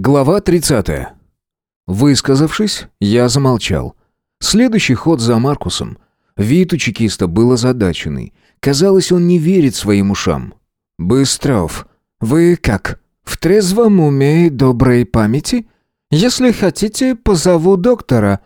Глава 30. Высказавшись, я замолчал. Следующий ход за Маркусом. Вид у чекиста был озадаченный. Казалось, он не верит своим ушам. «Быстров, вы как, в трезвом уме и доброй памяти? Если хотите, позову доктора».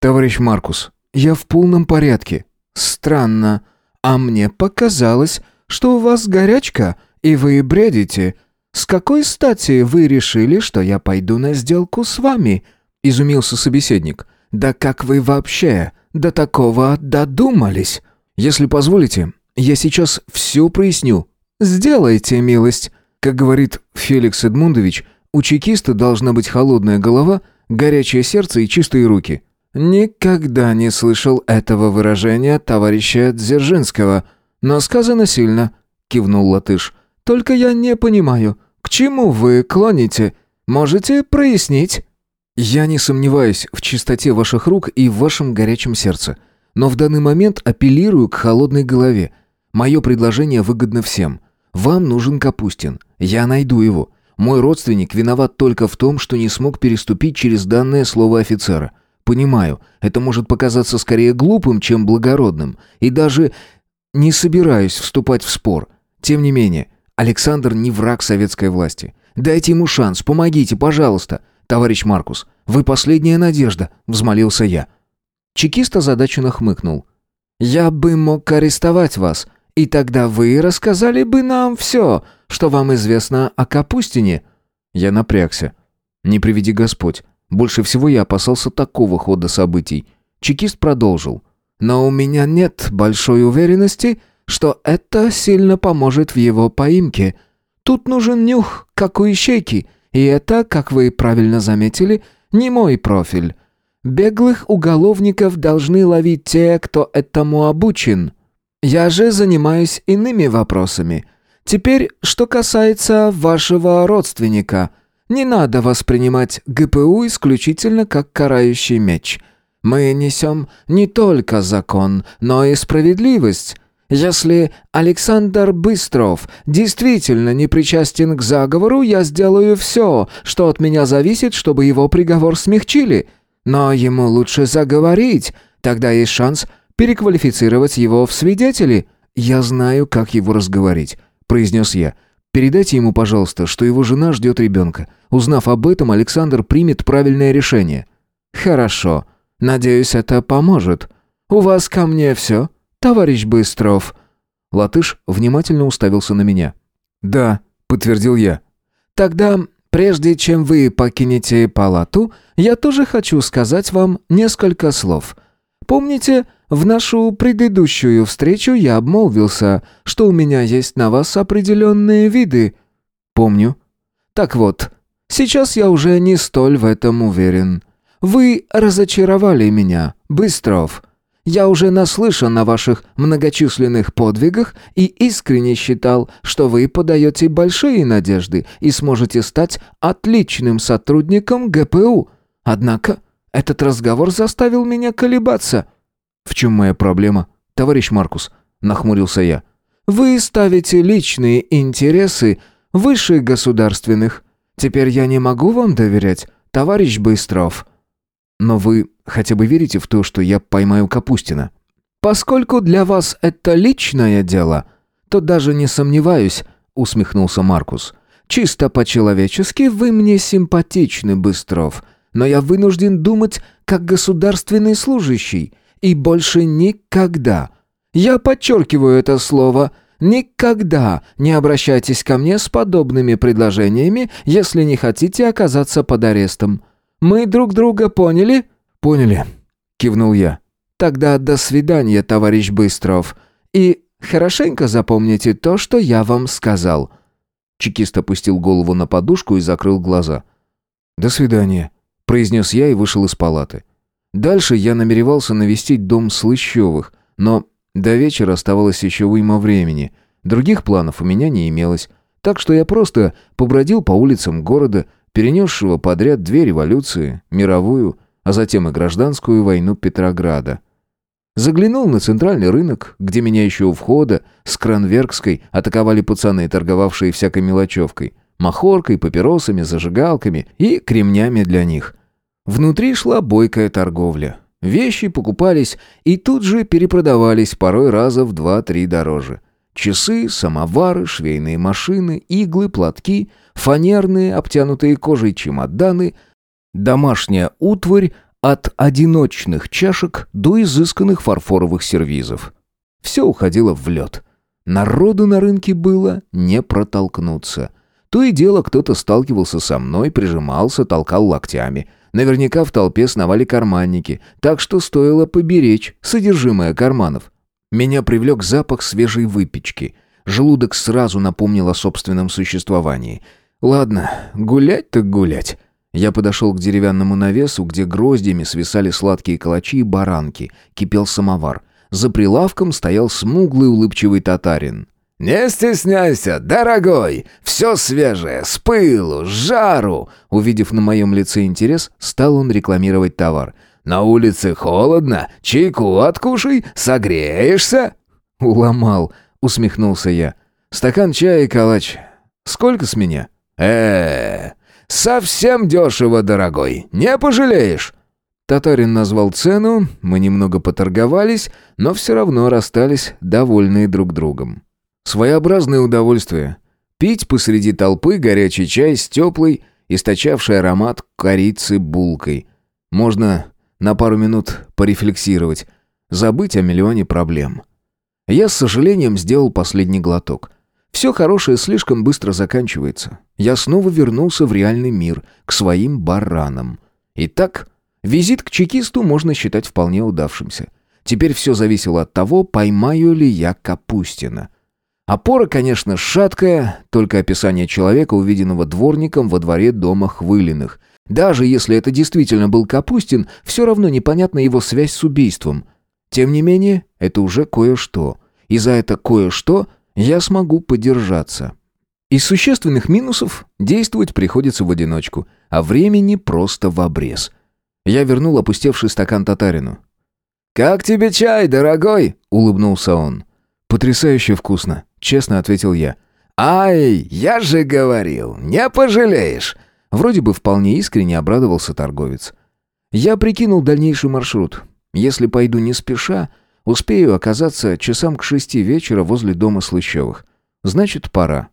«Товарищ Маркус, я в полном порядке». «Странно. А мне показалось, что у вас горячка, и вы бредите». «С какой стати вы решили, что я пойду на сделку с вами?» — изумился собеседник. «Да как вы вообще до такого додумались?» «Если позволите, я сейчас все проясню». «Сделайте милость». Как говорит Феликс Эдмундович, у чекиста должна быть холодная голова, горячее сердце и чистые руки. «Никогда не слышал этого выражения товарища Дзержинского, но сказано сильно», — кивнул латыш. «Только я не понимаю, к чему вы клоните? Можете прояснить?» «Я не сомневаюсь в чистоте ваших рук и в вашем горячем сердце. Но в данный момент апеллирую к холодной голове. Мое предложение выгодно всем. Вам нужен Капустин. Я найду его. Мой родственник виноват только в том, что не смог переступить через данное слово офицера. Понимаю, это может показаться скорее глупым, чем благородным. И даже не собираюсь вступать в спор. Тем не менее, Александр не враг советской власти. Дайте ему шанс, помогите, пожалуйста. Товарищ Маркус, вы последняя надежда, взмолился я. Чекист озадаченно хмыкнул. Я бы мог арестовать вас, и тогда вы рассказали бы нам все, что вам известно о Капустине. Я напрягся. Не приведи Господь. Больше всего я опасался такого хода событий. Чекист продолжил. Но у меня нет большой уверенности, что это сильно поможет в его поимке. Тут нужен нюх, как у ищейки, и это, как вы правильно заметили, не мой профиль. Беглых уголовников должны ловить те, кто этому обучен. Я же занимаюсь иными вопросами. Теперь, что касается вашего родственника. Не надо воспринимать ГПУ исключительно как карающий меч. Мы несем не только закон, но и справедливость. Если Александр Быстров действительно не причастен к заговору, я сделаю все, что от меня зависит, чтобы его приговор смягчили. Но ему лучше заговорить, тогда есть шанс переквалифицировать его в свидетели. Я знаю, как его разговорить, произнес я. Передайте ему, пожалуйста, что его жена ждет ребенка. Узнав об этом, Александр примет правильное решение. Хорошо. Надеюсь, это поможет. У вас ко мне все? Товарищ Быстров». Латыш внимательно уставился на меня. «Да», — подтвердил я. «Тогда, прежде чем вы покинете палату, я тоже хочу сказать вам несколько слов. Помните, в нашу предыдущую встречу я обмолвился, что у меня есть на вас определенные виды?» «Помню». «Так вот, сейчас я уже не столь в этом уверен. Вы разочаровали меня, Быстров. Я уже наслышан о ваших многочисленных подвигах и искренне считал, что вы подаете большие надежды и сможете стать отличным сотрудником ГПУ. Однако этот разговор заставил меня колебаться». «В чем моя проблема, товарищ Маркус?» – нахмурился я. «Вы ставите личные интересы выше государственных. Теперь я не могу вам доверять, товарищ Быстров». «Но вы хотя бы верите в то, что я поймаю Капустина?» «Поскольку для вас это личное дело, то даже не сомневаюсь», — усмехнулся Маркус. «Чисто по-человечески вы мне симпатичны, Быстров, но я вынужден думать как государственный служащий, и больше никогда, я подчеркиваю это слово, никогда не обращайтесь ко мне с подобными предложениями, если не хотите оказаться под арестом. Мы друг друга поняли?» «Поняли», — кивнул я. «Тогда до свидания, товарищ Быстров. И хорошенько запомните то, что я вам сказал». Чекист опустил голову на подушку и закрыл глаза. «До свидания», — произнес я и вышел из палаты. Дальше я намеревался навестить дом Слыщевых, но до вечера оставалось еще уйма времени. Других планов у меня не имелось, так что я просто побродил по улицам города, перенесшего подряд две революции, мировую, а затем и гражданскую войну Петрограда. Заглянул на центральный рынок, где меня еще у входа с Кранверкской атаковали пацаны, торговавшие всякой мелочевкой. Махоркой, папиросами, зажигалками и кремнями для них. Внутри шла бойкая торговля. Вещи покупались и тут же перепродавались порой раза в два-три дороже. Часы, самовары, швейные машины, иглы, платки, фанерные, обтянутые кожей чемоданы, домашняя утварь от одиночных чашек до изысканных фарфоровых сервизов. Все уходило в лед. Народу на рынке было не протолкнуться. То и дело кто-то сталкивался со мной, прижимался, толкал локтями. Наверняка в толпе сновали карманники, так что стоило поберечь содержимое карманов. Меня привлек запах свежей выпечки. Желудок сразу напомнил о собственном существовании. Ладно, гулять так гулять. Я подошел к деревянному навесу, где гроздями свисали сладкие калачи и баранки. Кипел самовар. За прилавком стоял смуглый улыбчивый татарин. «Не стесняйся, дорогой! Все свежее, с пылу, с жару!» Увидев на моем лице интерес, стал он рекламировать товар. «На улице холодно, чайку откушай, согреешься!» «Уломал», — усмехнулся я. «Стакан чая и калач. Сколько с меня?» э, -э совсем дешево, дорогой, не пожалеешь!» Татарин назвал цену, мы немного поторговались, но все равно расстались, довольные друг другом. Своеобразное удовольствие. Пить посреди толпы горячий чай с теплой, источавший аромат корицы булкой. Можно на пару минут порефлексировать, забыть о миллионе проблем. Я с сожалением сделал последний глоток. Все хорошее слишком быстро заканчивается. Я снова вернулся в реальный мир, к своим баранам. Итак, визит к чекисту можно считать вполне удавшимся. Теперь все зависело от того, поймаю ли я Капустина. Опора, конечно, шаткая, только описание человека, увиденного дворником во дворе дома Хвылиных. Даже если это действительно был Капустин, все равно непонятна его связь с убийством. Тем не менее, это уже кое-что. И за это кое-что я смогу подержаться. Из существенных минусов действовать приходится в одиночку, а времени просто в обрез. Я вернул опустевший стакан татарину. «Как тебе чай, дорогой?» — улыбнулся он. «Потрясающе вкусно», — честно ответил я. «Ай, я же говорил, не пожалеешь!» Вроде бы вполне искренне обрадовался торговец. Я прикинул дальнейший маршрут. Если пойду не спеша, успею оказаться часам к шести вечера возле дома Слыщевых. Значит, пора.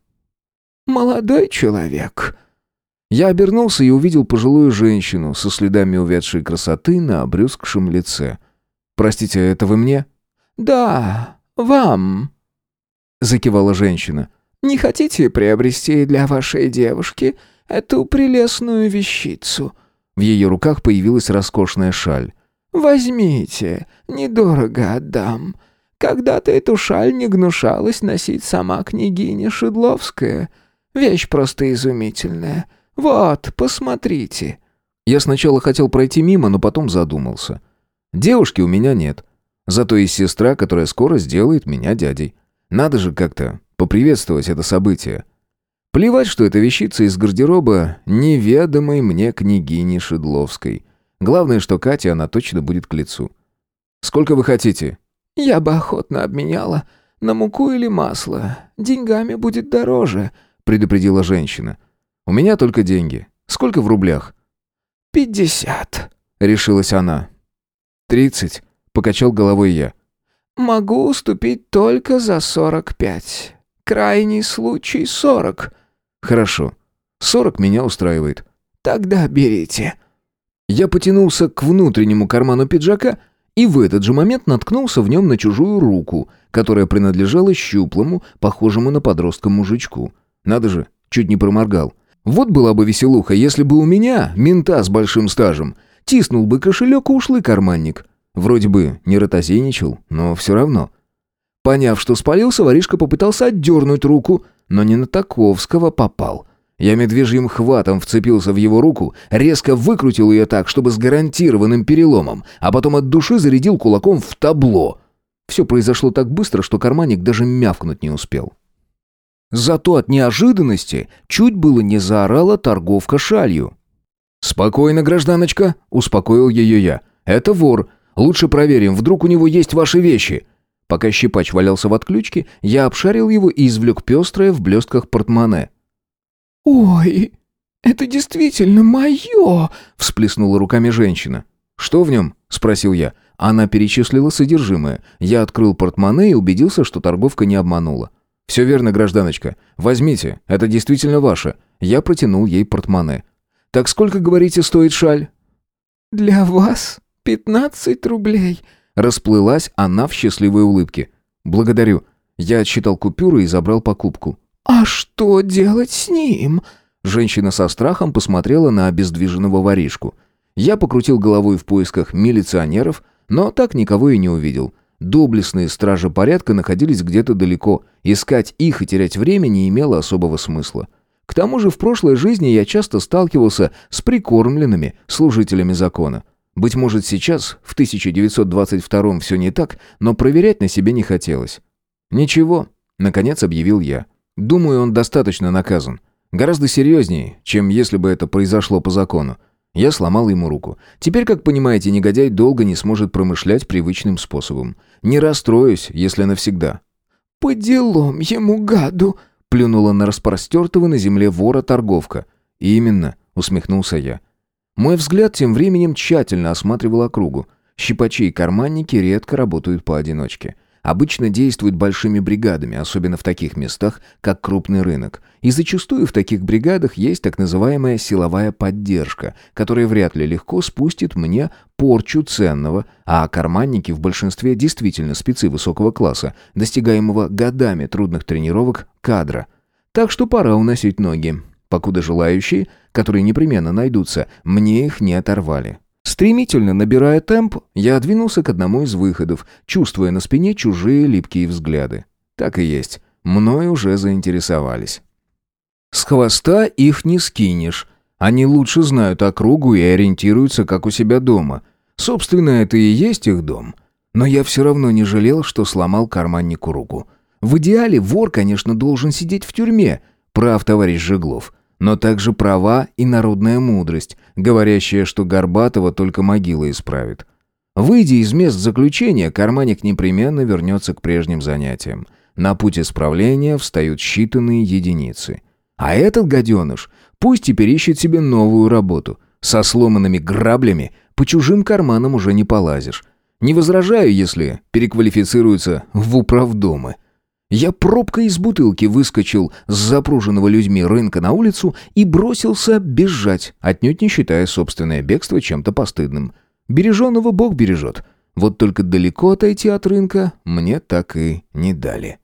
«Молодой человек», я обернулся и увидел пожилую женщину со следами увядшей красоты на обрюзгшем лице. «Простите, это вы мне?» «Да, вам», — закивала женщина. «Не хотите приобрести для вашей девушки эту прелестную вещицу?» В ее руках появилась роскошная шаль. «Возьмите, недорого отдам. Когда-то эту шаль не гнушалась носить сама княгиня Шедловская. Вещь просто изумительная. Вот, посмотрите». Я сначала хотел пройти мимо, но потом задумался. Девушки у меня нет. Зато есть сестра, которая скоро сделает меня дядей. Надо же как-то поприветствовать это событие. Плевать, что это вещица из гардероба неведомой мне княгини Шедловской. Главное, что Катя она точно будет к лицу. «Сколько вы хотите?» «Я бы охотно обменяла. На муку или масло. Деньгами будет дороже», — предупредила женщина. «У меня только деньги. Сколько в рублях?» «Пятьдесят», — решилась она. «Тридцать», — покачал головой я. «Могу уступить только за сорок пять. Крайний случай сорок». «Хорошо. Сорок меня устраивает». «Тогда берите». Я потянулся к внутреннему карману пиджака и в этот же момент наткнулся в нем на чужую руку, которая принадлежала щуплому, похожему на подростка мужичку. Надо же, чуть не проморгал. Вот была бы веселуха, если бы у меня, мента с большим стажем, тиснул бы кошелек и ушлый карманник. Вроде бы не ротозейничал, но все равно. Поняв, что спалился, воришка попытался отдернуть руку, но не на Таковского попал. Я медвежьим хватом вцепился в его руку, резко выкрутил ее так, чтобы с гарантированным переломом, а потом от души зарядил кулаком в табло. Все произошло так быстро, что карманник даже мявкнуть не успел. Зато от неожиданности чуть было не заорала торговка шалью. «Спокойно, гражданочка», — успокоил ее я. «Это вор. Лучше проверим, вдруг у него есть ваши вещи». Пока щипач валялся в отключке, я обшарил его и извлек пестрое в блестках портмоне. «Ой, это действительно мое!» — всплеснула руками женщина. «Что в нем?» — спросил я. Она перечислила содержимое. Я открыл портмоне и убедился, что торговка не обманула. «Все верно, гражданочка. Возьмите, это действительно ваше». Я протянул ей портмоне. «Так сколько, говорите, стоит шаль?» «Для вас пятнадцать рублей», — расплылась она в счастливой улыбке. «Благодарю». Я отсчитал купюры и забрал покупку. «А что делать с ним?» Женщина со страхом посмотрела на обездвиженного воришку. Я покрутил головой в поисках милиционеров, но так никого и не увидел. Доблестные стражи порядка находились где-то далеко. Искать их и терять время не имело особого смысла. К тому же в прошлой жизни я часто сталкивался с прикормленными служителями закона. Быть может, сейчас, в 1922 все не так, но проверять на себе не хотелось. «Ничего», — наконец объявил я. «Думаю, он достаточно наказан. Гораздо серьезнее, чем если бы это произошло по закону. Я сломал ему руку. Теперь, как понимаете, негодяй долго не сможет промышлять привычным способом. Не расстроюсь, если навсегда. «По делам ему, гаду!» — плюнула на распростертого на земле вора-торговка. «Именно», — усмехнулся я. Мой взгляд тем временем тщательно осматривал округу. Щипачи и карманники редко работают поодиночке обычно действуют большими бригадами, особенно в таких местах, как крупный рынок. И зачастую в таких бригадах есть так называемая силовая поддержка, которая вряд ли легко спустит мне порчу ценного, а карманники в большинстве действительно спецы высокого класса, достигаемого годами трудных тренировок кадра. Так что пора уносить ноги, покуда желающие, которые непременно найдутся, мне их не оторвали. Стремительно набирая темп, я двинулся к одному из выходов, чувствуя на спине чужие липкие взгляды. Так и есть, мной уже заинтересовались. С хвоста их не скинешь. Они лучше знают округу и ориентируются, как у себя дома. Собственно, это и есть их дом. Но я все равно не жалел, что сломал карманнику руку. В идеале вор, конечно, должен сидеть в тюрьме. Прав, товарищ Жеглов но также права и народная мудрость, говорящая, что Горбатова только могила исправит. Выйдя из мест заключения, карманник непременно вернется к прежним занятиям. На путь исправления встают считанные единицы. А этот гаденыш пусть теперь ищет себе новую работу. Со сломанными граблями по чужим карманам уже не полазишь. Не возражаю, если переквалифицируется в управдомы. Я пробкой из бутылки выскочил с запруженного людьми рынка на улицу и бросился бежать, отнюдь не считая собственное бегство чем-то постыдным. Береженного Бог бережет. Вот только далеко отойти от рынка мне так и не дали.